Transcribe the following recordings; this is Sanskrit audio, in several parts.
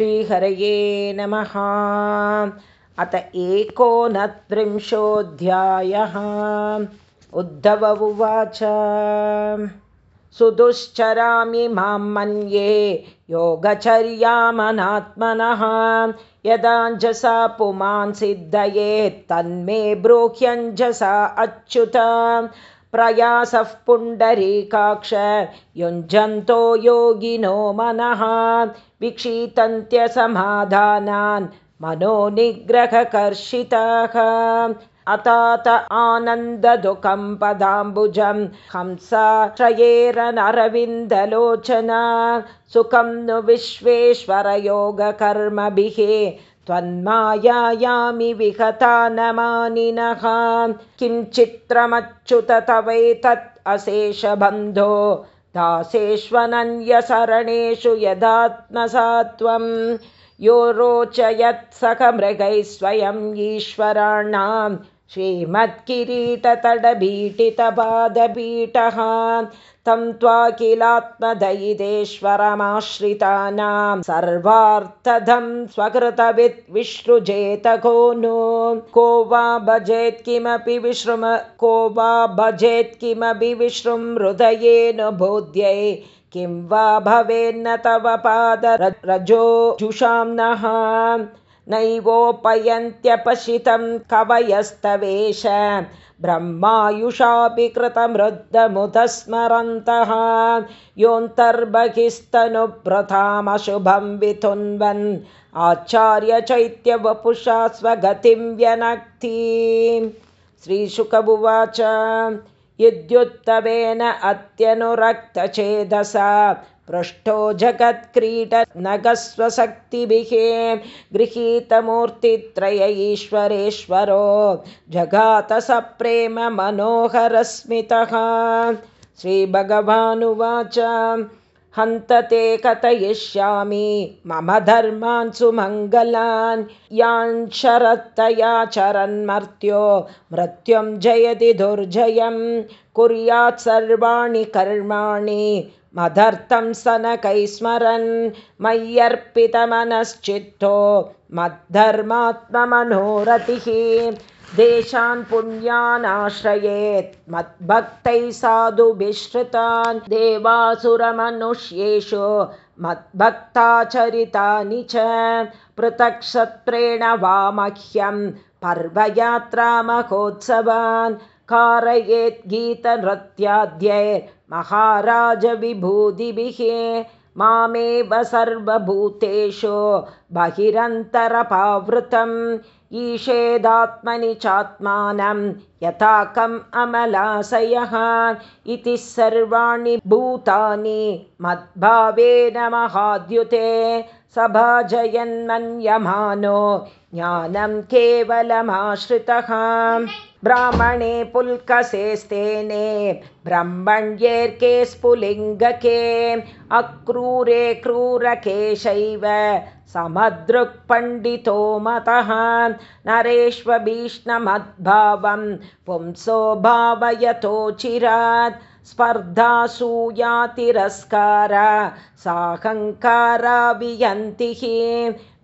श्रीहरये नमः। अत एकोनत्रिंशोऽध्यायः। उद्धव उवाच। सुदुश्चरामि मां मन्ये योगचर्यामनात्मनः। यदाञ्जसा पुमान् सिद्धयेत्तन्मे ब्रूह्यञ्जसा अच्युत। प्रयासः पुण्डरीकाक्ष युञ्जन्तो योगिनो मनः विक्षीतन्त्यसमाधानान् मनोनिग्रहकर्षिताः। अतात आनन्ददुःखं पदाम्बुजं हंसाश्रयेरनरविन्दलोचना। सुखं नु विश्वेश्वरयोगकर्मभिः त्वन्मायामि विहता न मानिनः। किं चित्रमच्युत तवैतत् अशेषबन्धो दासेष्वनन्यसरणेषु यदात्मसात्वं यो रोचयत् सखमृगैः स्वयम् ईश्वराणां श्रीमत्किरीटतडबीटितपादपीठः तं त्वाखिलात्मदयितेश्वरमाश्रितानां सर्वार्थदं स्वकृतवित् विसृजेत को नो। को वा भजेत् किमपि विश्रुम को वा भजेत् किमपि विश्रुं हृदयेन बोध्यै किं वा भवेन्न तव पादरजो जुषाम्नः नैवोपयन्त्यपशितं कवयस्तवेश ब्रह्मायुषापि कृतमृद्धमुदस्मरन्तः योऽन्तर्बहिस्तनुव्रतामशुभं वितुन्वन् आचार्यचैत्यवपुषा स्वगतिं व्यनक्ति। श्रीशुक उवाच यद्युत्तवेन अत्यनुरक्तचेदसा पृष्ठो जगत्क्रीटनगस्वशक्तिभिः गृहीतमूर्तित्रय ईश्वरेश्वरो जगात स मनोहरस्मितः श्रीभगवानुवाच हन्त ते कथयिष्यामि मम धर्मान् सुमङ्गलान्। यान् शरत्तया चरन्मर्त्यो मृत्युं जयति दुर्जयं। कुर्यात् सर्वाणि कर्माणि मदर्थं सनकैस्मरन् मय्यर्पितमनश्चित्तो मद्धर्मात्ममनोरतिः। देशान् पुण्यान् आश्रयेत् मद्भक्तैः साधुभिश्रुतान् देवासुरमनुष्येषु मद्भक्ताचरितानि च। पृथक् सत्रेण वा मह्यं पर्वयात्रामहोत्सवान् कारयेत् गीतनृत्याद्यैर्महाराजविभूतिभिः मामेव सर्वभूतेषु बहिरन्तरपावृतम्। ईषेदात्मनि चात्मानं यथा कम् अमलाशयः इति सर्वाणि भूतानि मद्भावेन महाद्युते सभाजयन्मन्यमानो ज्ञानं केवलमाश्रितः। ब्राह्मणे पुल्कसेस्तेने ब्रह्मण्येर्के स्फुलिङ्गके अक्रूरे क्रूरकेशैव समदृक्पण्डितो मतः। नरेष्वभीष्णमद्भावं पुंसो भावयतोचिरात् स्पर्धासूयातिरस्कार साहङ्काराभियन्तिः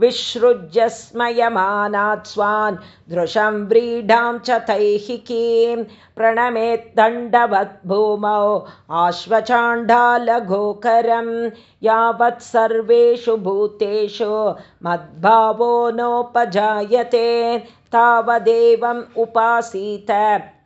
विसृज्य स्मयमानात् स्वान् दृशं व्रीडां च तैहिकीं प्रणमेद्दण्डवत् भूमौ आश्वचाण्डालघोकरं यावत् सर्वेषु भूतेषु मद्भावो नोपजायते तावदेवम् उपासीत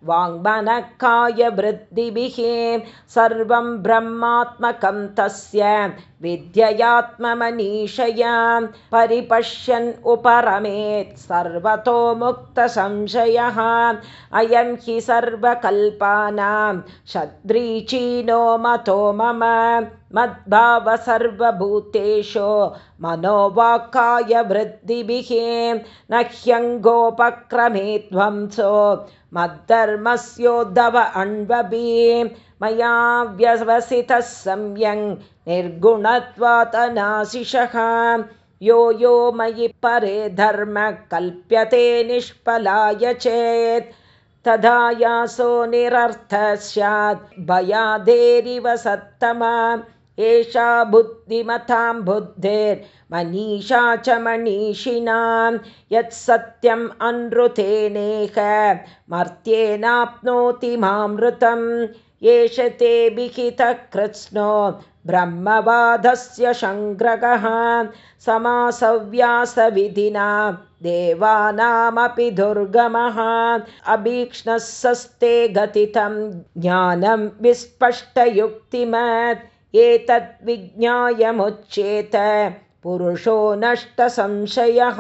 वाङ्मनःकायवृद्धिभिः सर्वं ब्रह्मात्मकं तस्य विद्ययात्ममनीषया परिपश्यन् उपरमेत् सर्वतो मुक्तसंशयः। अयं हि सर्वकल्पानां शद्रीचीनो मतो मम। मद्भाव सर्वभूतेषु मनोवाक्कायवृद्धिभिः। न ह्यङ्गोपक्रमे ध्वंसो मद्धर्मस्योद्धव अण्वभि मया व्यवसितः सम्यङ् निर्गुणत्वातनाशिषः यो यो मयि परे धर्म कल्प्यते निष्फलाय चेत्। तदा यासो निरर्थः स्यात् भयादेरिव सत्तमा एषा बुद्धिमतां बुद्धिर्मनीषा च मनीषिणां। यत्सत्यम् अनृतेनेह मर्त्येनाप्नोति मामृतम्। एष ते विहितः कृत्स्नो ब्रह्मवादस्य सङ्ग्रहः समासव्यासविधिना देवानामपि दुर्गमः। अभीक्ष्णस्ते गतितं ज्ञानं विस्पष्टयुक्तिमत् एतद्विज्ञायमुच्येत। पुरुषो नष्टसंशयः।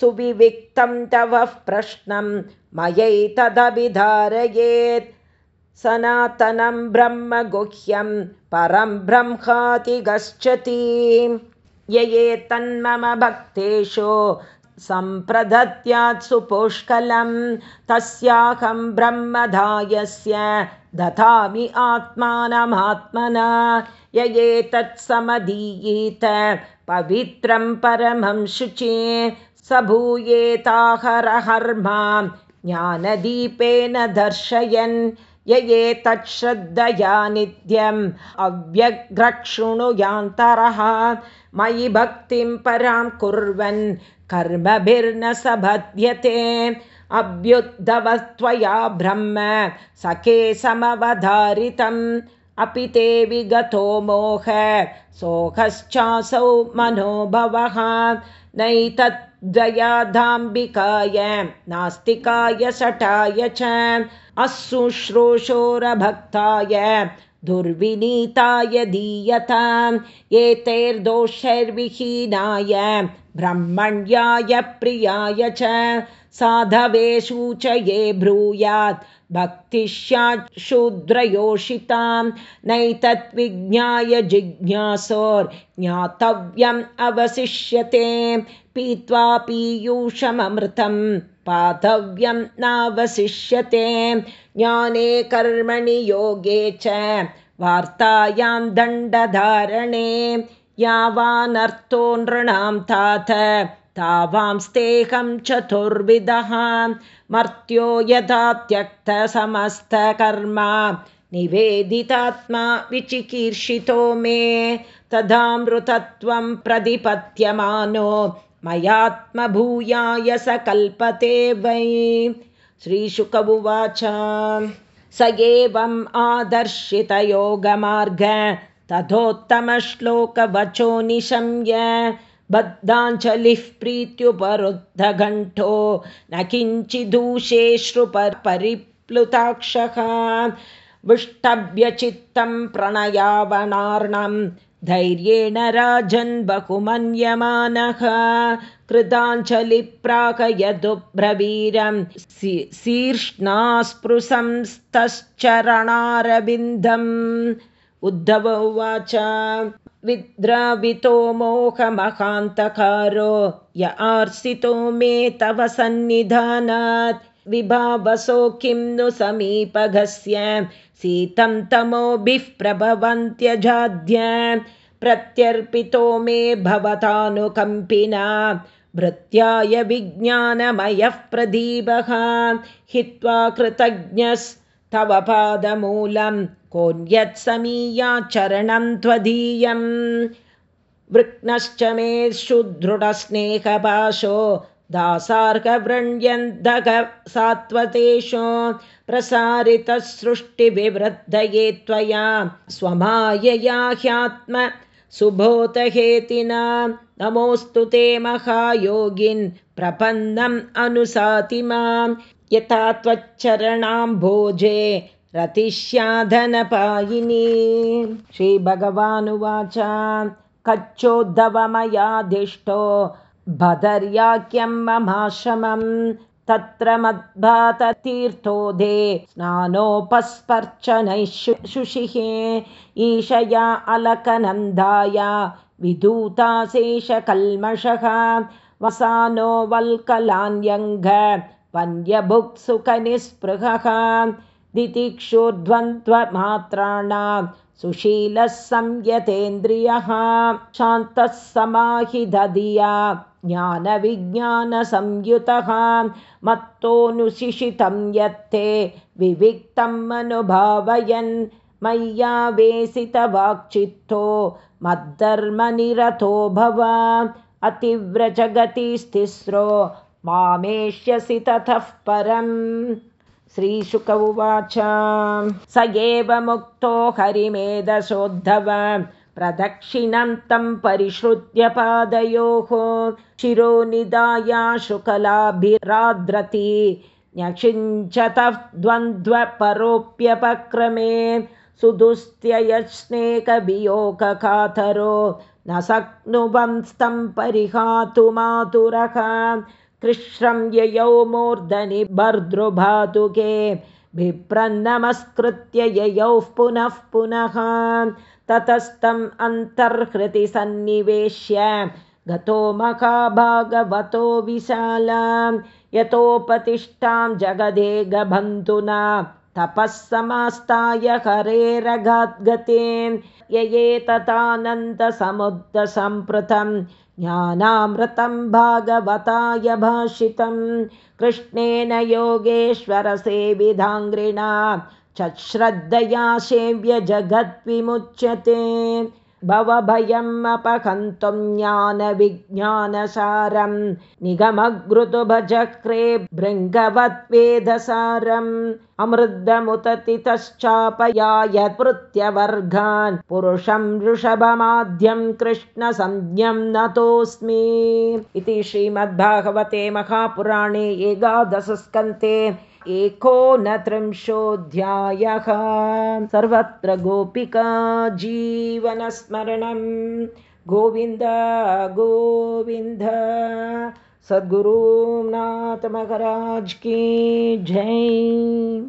सुविविक्तं तव प्रश्नं मयैतदभिधारयेत्। सनातनं ब्रह्म गुह्यं परं ब्रह्माति गच्छति। य तन्मम भक्तेषु सम्प्रदत्यात् सुपुष्कलं तस्याहं ब्रह्मधायस्य दधामि आत्मानमात्मना। य एतत्समधीयेत पवित्रं परमं शुचे स भूयेताहरहर्मा ज्ञानदीपेन दर्शयन्। य एतच्छ्रद्धया नित्यम् अव्यग्रक्षृणुयान्तरः मयि भक्तिं परां कुर्वन् कर्मभिर्न स बध्यते अभ्युद्धवत्वया ब्रह्म सखे समवधारितम्। अपि ते विगतो मोह सोऽहश्चासौ मनोभवः। नैतद्वयादाम्बिकाय नास्तिकाय शटाय च अशुश्रूषोरभक्ताय दुर्विनीताय दीयताम् एतैर्दोषैर्विहीनाय ब्रह्मण्याय प्रियाय च साधवे सूचये ब्रूयात् भक्तिश्याच्छूद्रयोषितां नैतत्विज्ञाय जिज्ञासोर्ज्ञातव्यम् अवशिष्यते पीत्वा पीयूषममृतं पातव्यं नावशिष्यते ज्ञाने कर्मणि योगे च वार्तायां दण्डधारणे यावानर्थो नृणां तात तावांस्तेहं चतुर्विधः मर्त्यो यथा त्यक्तसमस्तकर्मा निवेदितात्मा विचिकीर्षितो मे तदामृतत्वं प्रतिपत्यमानो मयात्मभूयाय स कल्पते वै। श्रीशुक उवाच स एवम् आदर्शितयोगमार्ग तथोत्तमश्लोकवचो निशम्य बद्धाञ्जलिः प्रीत्युपरुद्धघण्टो न किञ्चिदूषेश्रुपरिप्लुताक्षः विष्टभ्यचित्तं प्रणयावनार्णं धैर्येण राजन् बहुमन्यमानः। कृताञ्जलिप्राकयदुब्रवीरं शीर्ष्णास्पृशंस्तश्चरणारविन्दम् उद्धव उवाच विद्रावितो मोहमहान्तकारो य आर्सितो मे तव सन्निधानात्। विभावसो किं नु समीपगस्य शीतं तमोभिः प्रभवन्त्यजाद्य। प्रत्यर्पितो मे भवतानुकम्पिना भृत्याय विज्ञानमयः प्रदीपः। हित्वा कृतज्ञस्तव पादमूलं कोऽन्यत्समीयाचरणं त्वदीयम्। वृक्नश्च मे सुदृढस्नेहपाशो दासार्हवृण्यन्दग सात्वतेषु प्रसारितसृष्टिविवृद्धये त्वया स्वमायया ह्यात्म सुबोधहेतिना नमोऽस्तु ते महायोगिन् प्रपन्नम् अनुसाति मां यथा त्वच्चरणाम्भोजे रतिष्याधनपायिनी। श्रीभगवानुवाच कच्चोद्धवमयादिष्टो भदर्याख्यं ममाश्रमं तत्र मद्भाततीर्थोदे स्नानोपस्पर्चनैः शुशिः। ईशया अलकनन्दाय विधूताशेषकल्मषः वसानो वल्कलान्यङ्ग वन्यभुक्सुखनिःस्पृहः दितिक्षुर्ध्वन्द्वमात्राणां सुशीलः संयतेन्द्रियः शान्तः समाहिदधिया ज्ञानविज्ञानसंयुतः मत्तोऽनुशिषितं यत्ते विविक्तम् अनुभावयन् मय्यावेशितवाक्चित्तो मद्धर्मनिरतो भव अतिव्रजगतिस्तिस्रो मामेष्यसि ततः परम् श्रीशुक उवाच स एव मुक्तो हरिमेधशोद्धव। प्रदक्षिणं तं परिश्रुत्य पादयोः। शिरोनिदाया शुकलाभिराद्रति। न्यषिञ्चतः द्वन्द्वपरोप्यपक्रमे। सुदुस्त्ययस्नेकवियोगकातरो न शक्नुवंस्तं परिहातुमातुरः कृश्रं ययौ मूर्धनि भर्दृभातुके बिभ्रन्नमस्कृत्य ययौः पुनः पुनः ततस्तम् अन्तर्हृति सन्निवेश्य गतो महाभागवतो विशालां यतोपतिष्ठां जगदेगबन्धुना तपः समास्ताय हरेरगाद्गतिं ययेततानन्दसमुद्रसम्पृतं ज्ञानामृतं भागवताय भाषितं कृष्णेन योगेश्वरसेविधाङ्घ्रिणा श्रद्धया सेव्य जगद्विमुच्यते भवभयम् अपहन्तुं ज्ञानविज्ञानसारं भजक्रे भृङ्गवद्वेदसारम् अमृतमुततितश्चापयायत्पृत्यवर्गान् पुरुषं ऋषभमाद्यं कृष्णसंज्ञं नतोऽस्मि। इति श्रीमद्भागवते महापुराणे एकादशस्कन्ते एकोनत्रिंशोऽध्यायः सर्वत्र गोपिका जीवनस्मरणं। गोविन्द गोविन्द। सद्गुरुनाथमहराज की जय